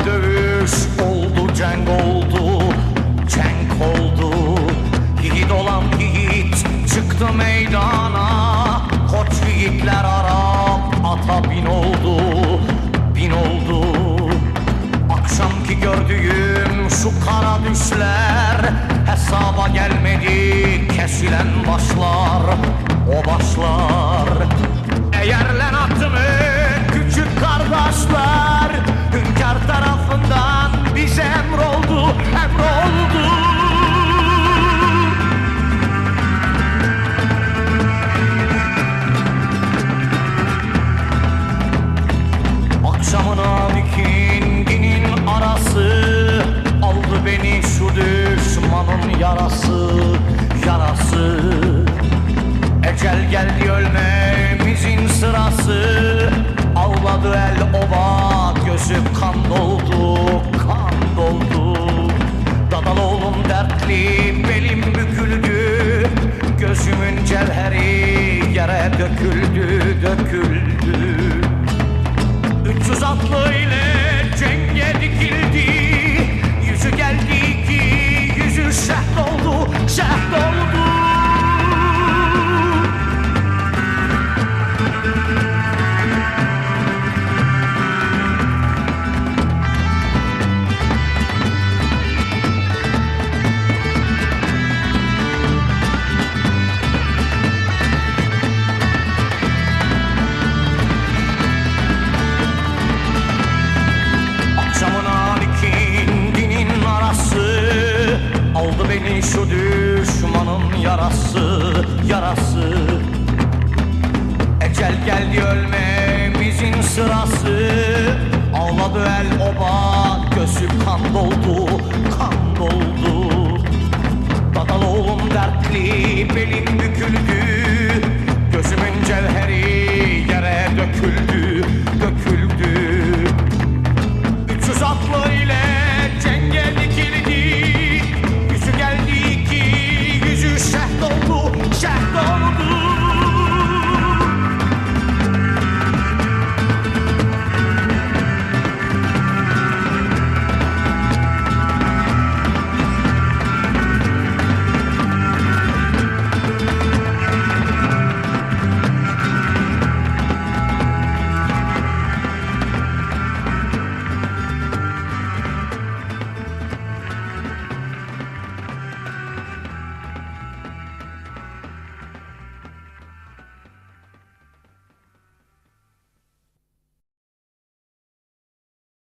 Dövüş oldu cenk oldu Cenk oldu. Yiğit olan yiğit çıktı meydana Koç yiğitler Arap ata bin oldu Bin oldu. Akşamki gördüğüm şu kara düşler Hesaba gelmedi kesilen Ecel geldi ölmemizin sırası. Ağladı el oba gözü kan doldu Kan doldu. Dadal oğlum dertli belim büküldü. Gözümün cevheri yere döküldü döküldü. 300 atlı ile cenge dikildi geldi ölmemizin sırası. Ağladı el oba gözü kan doldu Kan doldu. Dadal oğlum dertli belim